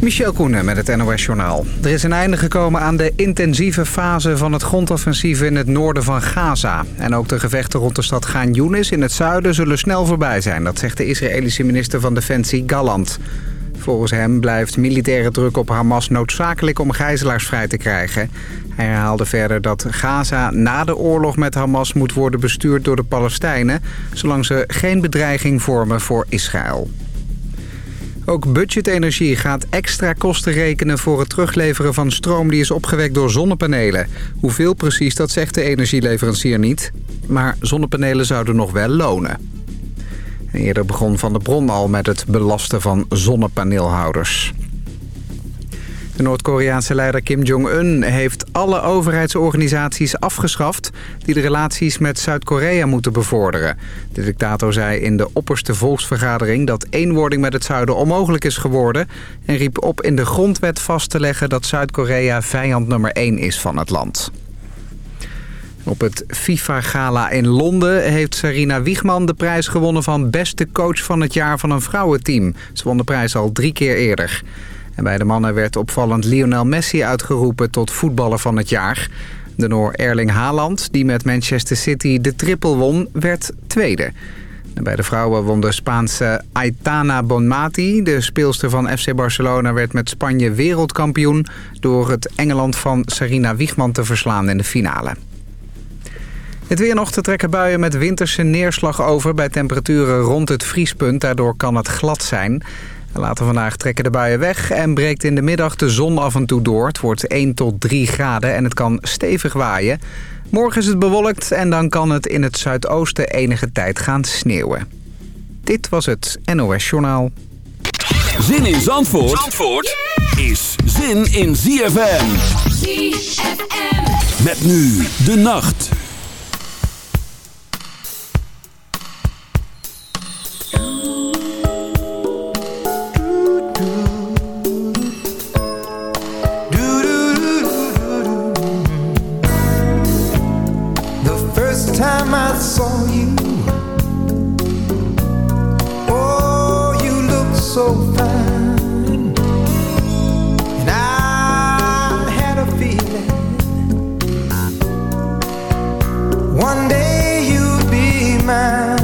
Michel Koenen met het NOS-journaal. Er is een einde gekomen aan de intensieve fase van het grondoffensief in het noorden van Gaza. En ook de gevechten rond de stad Gaan Yunis in het zuiden zullen snel voorbij zijn. Dat zegt de Israëlische minister van Defensie Gallant. Volgens hem blijft militaire druk op Hamas noodzakelijk om gijzelaars vrij te krijgen. Hij herhaalde verder dat Gaza na de oorlog met Hamas moet worden bestuurd door de Palestijnen... zolang ze geen bedreiging vormen voor Israël. Ook budgetenergie gaat extra kosten rekenen voor het terugleveren van stroom die is opgewekt door zonnepanelen. Hoeveel precies, dat zegt de energieleverancier niet. Maar zonnepanelen zouden nog wel lonen. Eerder begon Van de Bron al met het belasten van zonnepaneelhouders. De Noord-Koreaanse leider Kim Jong-un heeft alle overheidsorganisaties afgeschaft... die de relaties met Zuid-Korea moeten bevorderen. De dictator zei in de opperste volksvergadering... dat eenwording met het zuiden onmogelijk is geworden... en riep op in de grondwet vast te leggen dat Zuid-Korea vijand nummer 1 is van het land. Op het FIFA-gala in Londen heeft Sarina Wiegman de prijs gewonnen van beste coach van het jaar van een vrouwenteam. Ze won de prijs al drie keer eerder. En bij de mannen werd opvallend Lionel Messi uitgeroepen tot voetballer van het jaar. De Noor Erling Haaland, die met Manchester City de triple won, werd tweede. En bij de vrouwen won de Spaanse Aitana Bonmati. De speelster van FC Barcelona werd met Spanje wereldkampioen... door het Engeland van Sarina Wiegman te verslaan in de finale. Het weer nog te trekken buien met winterse neerslag over... bij temperaturen rond het vriespunt. Daardoor kan het glad zijn. Later vandaag trekken de buien weg en breekt in de middag de zon af en toe door. Het wordt 1 tot 3 graden en het kan stevig waaien. Morgen is het bewolkt en dan kan het in het zuidoosten enige tijd gaan sneeuwen. Dit was het NOS Journaal. Zin in Zandvoort, Zandvoort is zin in ZFM. ZFM. Met nu de nacht. so fine. And I had a feeling one day you'd be mine.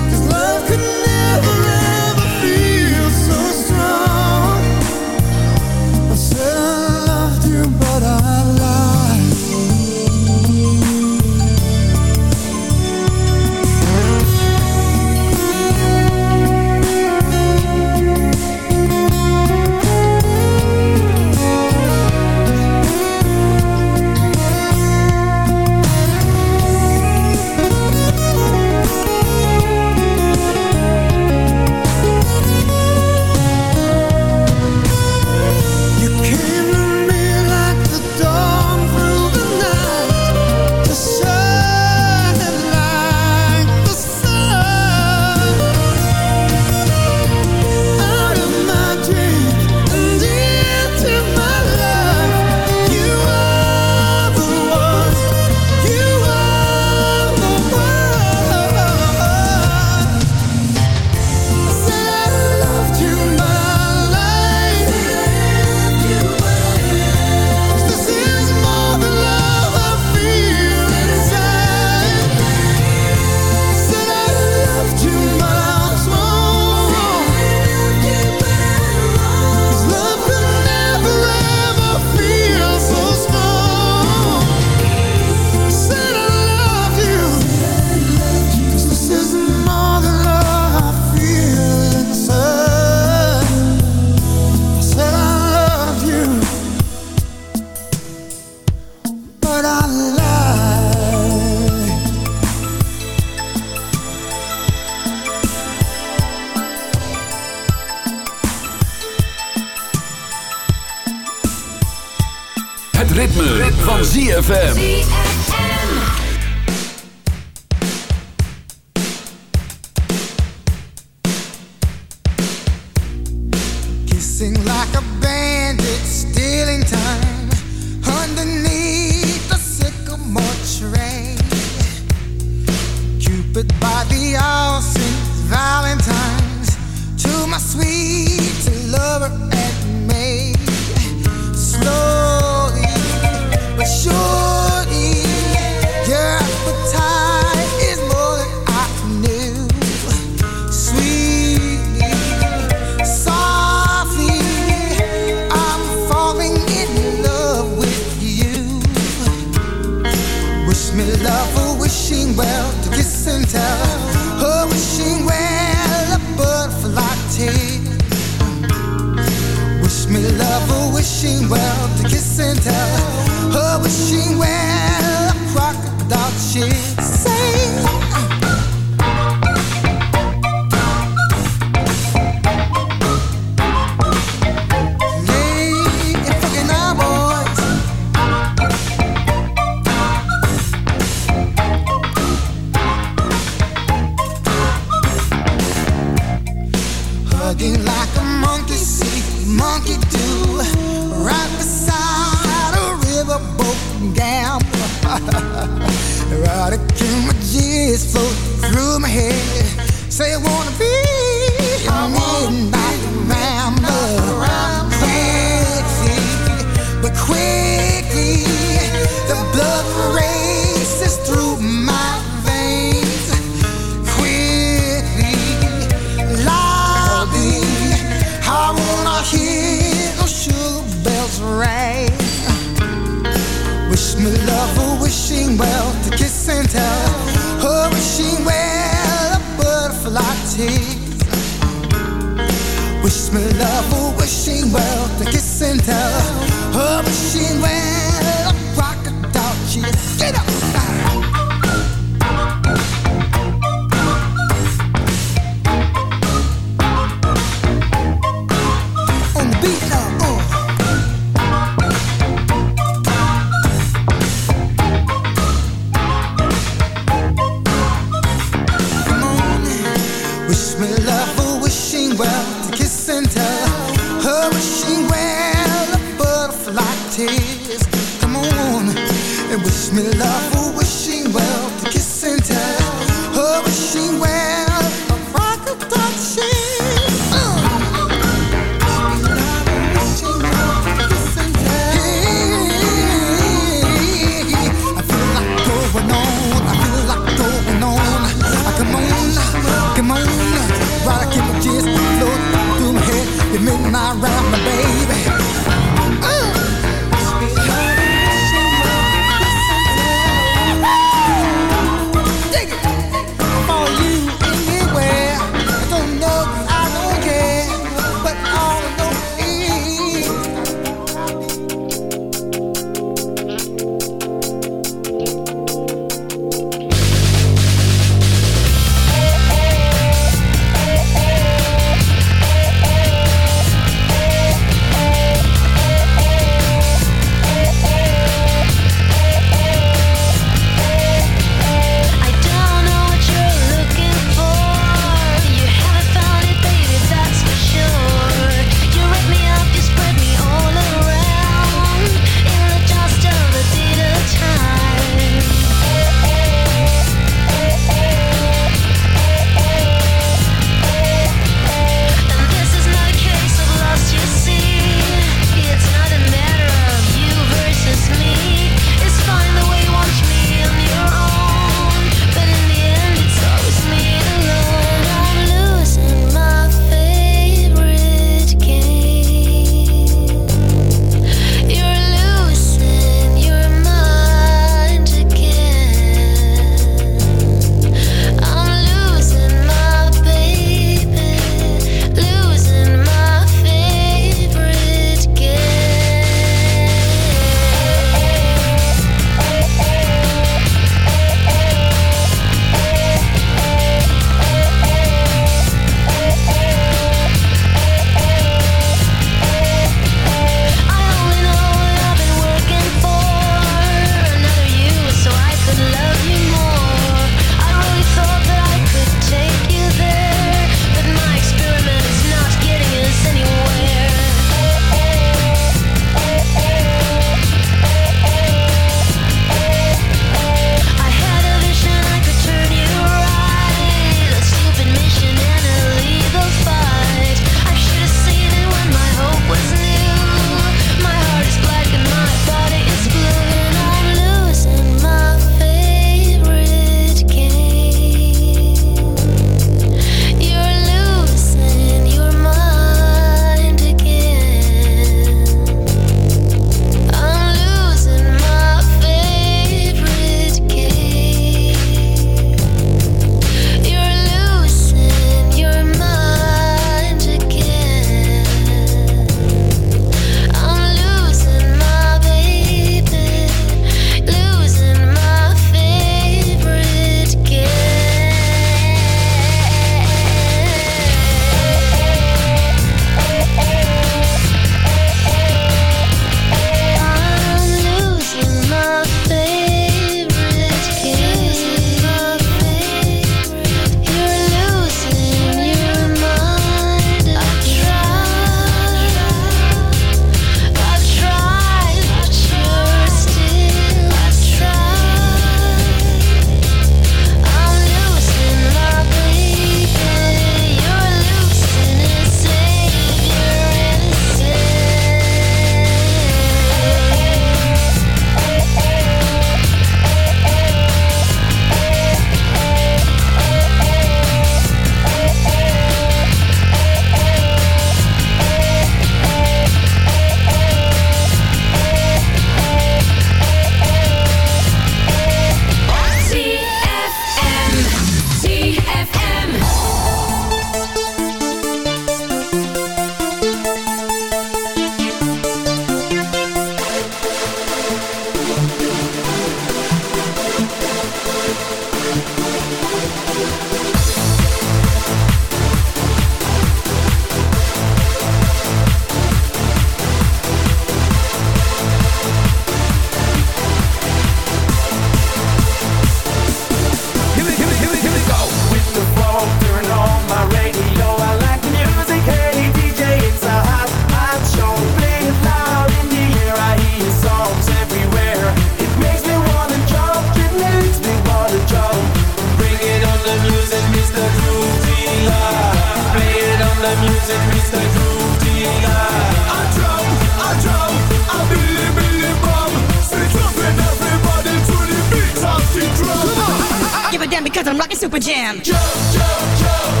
give a damn because I'm rocking Super Jam. Joe, Joe, Joe.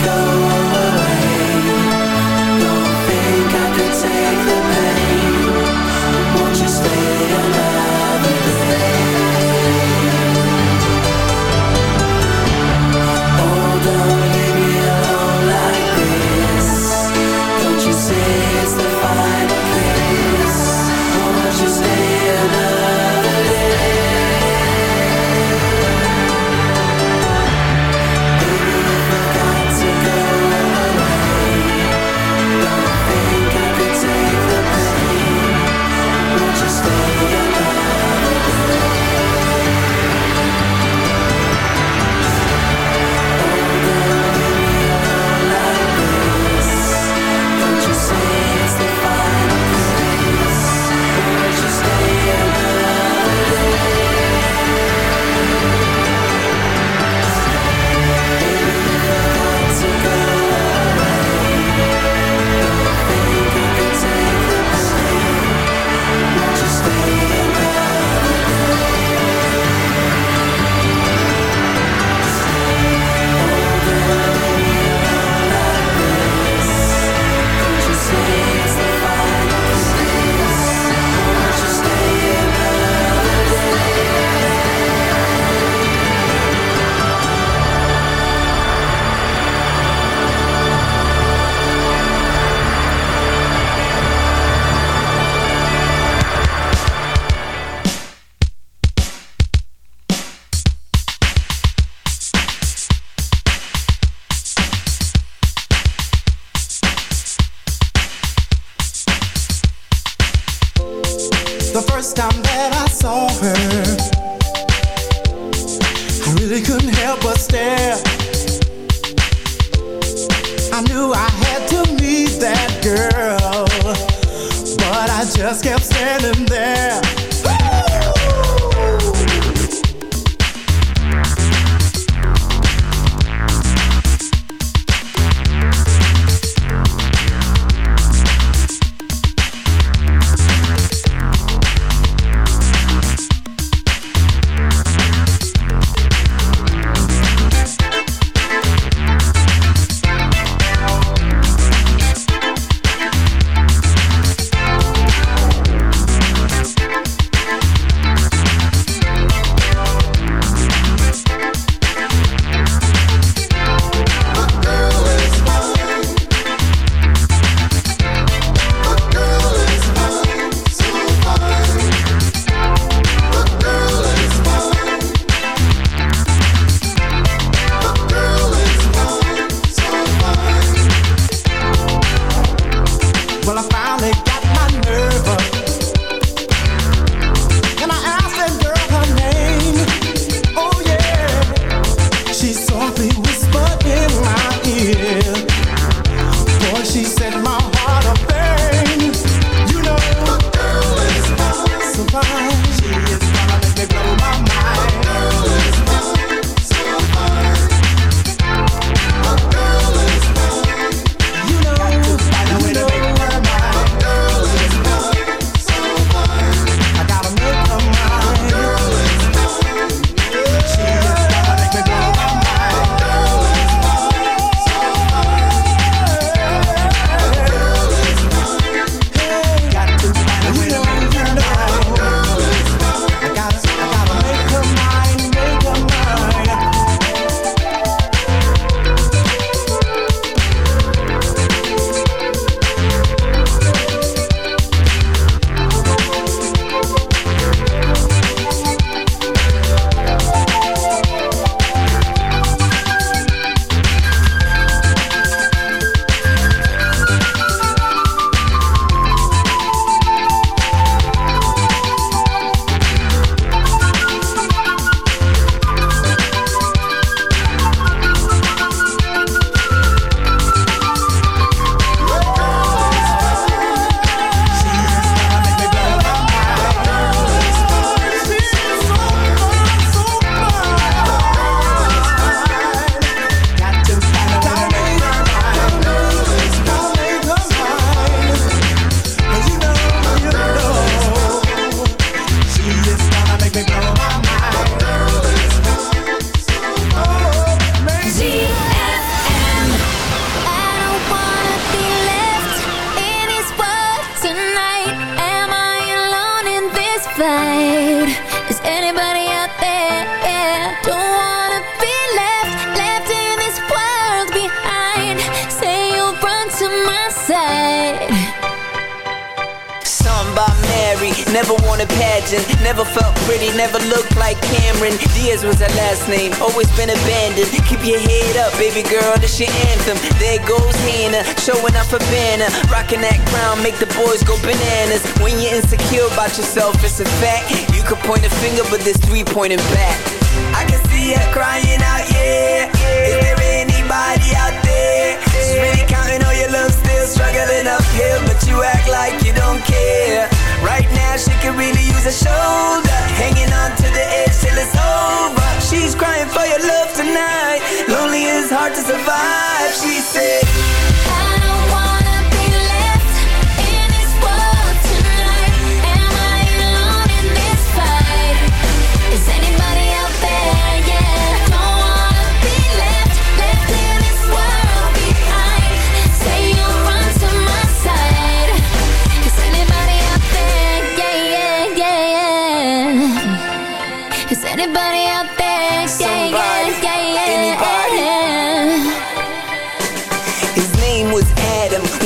go. Pointing back.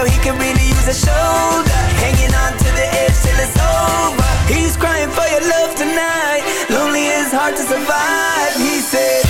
Now, he can really use a shoulder, hanging on to the edge till it's over. He's crying for your love tonight, lonely is hard to survive. He said.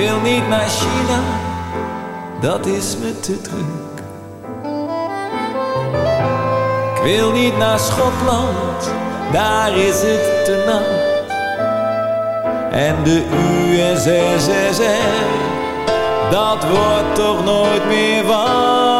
Wil niet naar China, dat is me te druk. Ik wil niet naar Schotland, daar is het te nat. En de USSR, dat wordt toch nooit meer wat.